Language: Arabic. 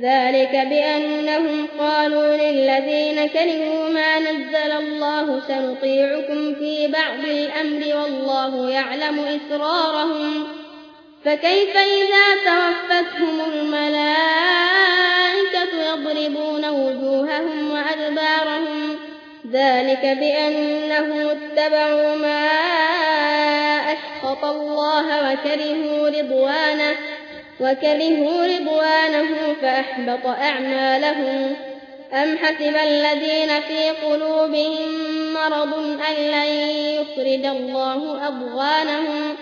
ذلك بأنهم قالوا للذين كرهوا ما نزل الله سنطيعكم في بعض الأمر والله يعلم إسرارهم فكيف إذا توفتهم الملائكة يضربون وجوههم وأدبارهم ذلك بأنهم اتبعوا ما أسخط الله وكرهوا رضوانه وكرهوا رضوانه فأحبط أعمالهم. أم حسب الذين في قلوبهم مرض أن لن يخرج الله أضغانهم؟